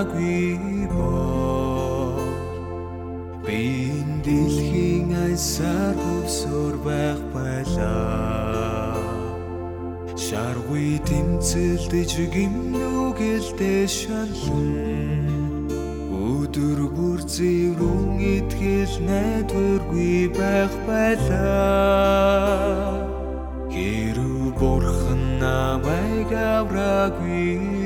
байгаагүй бор би энэ дэлхийн айсаар хөвсөр байх байлаа шаргүй тэмцэлдэж гимнүгэлдэ шалан өдөр бүр зэврүүн итгэл найдваргүй байх байлаа гэрүү бурхан намайг авраагүй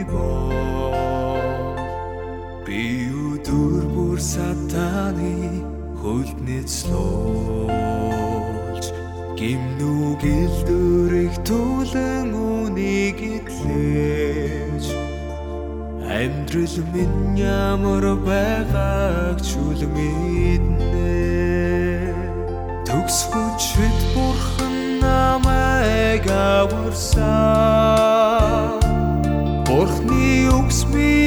Би өдөр бүр сатаны хөлднэцлүүлж гимнүгэл дөрөх түлэн үнийг итлээж Амьдрал минь ямар байгааг чүл мэднэ. Төгс хүчит бурхан намайг аварсан. Бурхны үгс миний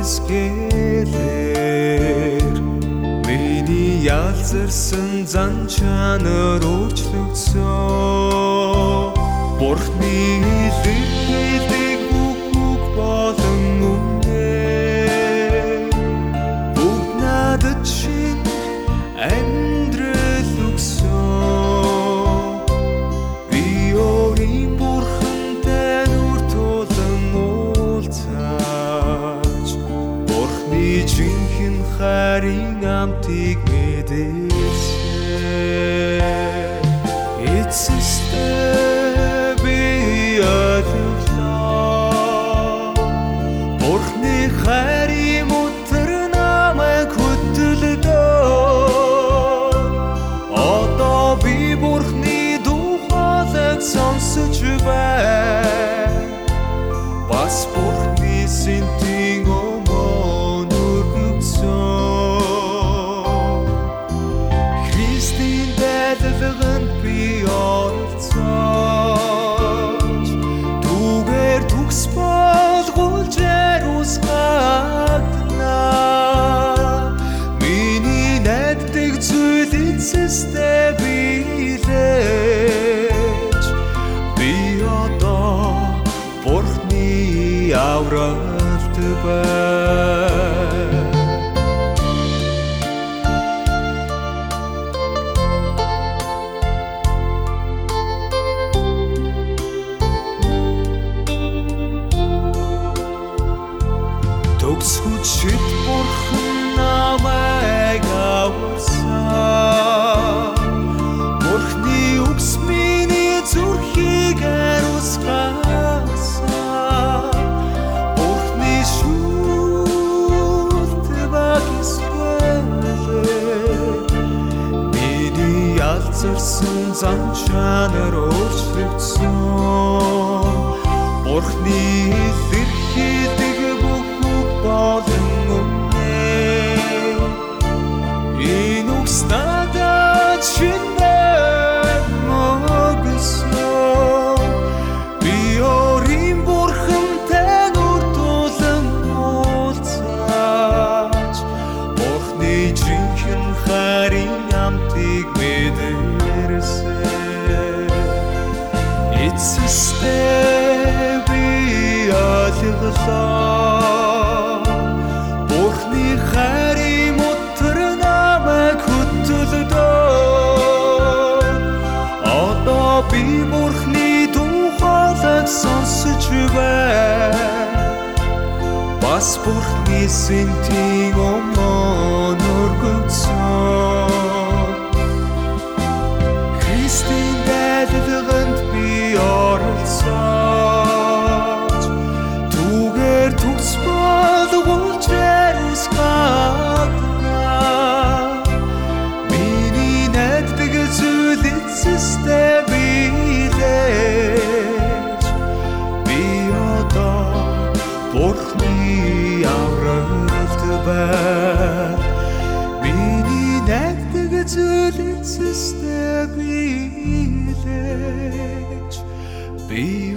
баг эсгэлэр Миний ялзарсан зан чанар өөрчлөгдсөн Бурхны хэлдэг амтыг мэдэрсэн Эцэстээ би ойлголоо Бурхны хайрын мутар намайг хөдөлдөө Одоо би Бурхны духаалаг сонсож байна Дайлаганд би оролцооч Түгээр төгс болгуулж ариусгадна Миний найддаг зүйл эцэстээ билээж Би одоо Бурхны авралт бай Миний ялзарсан зан чанар өөрчлөгдсөн. Бурхны илэрхийлдэг бүх үг болон Эцэстээ би ойлголоо Бурхны хайрын мутар намайг хөдөлдөө Одоо би Бурхны тухайлаг сонсож байна Бас Бурхны сэнтийн өмнө Бурхны авралт бай. Миний найдаг зүйлс стэбилэж. Би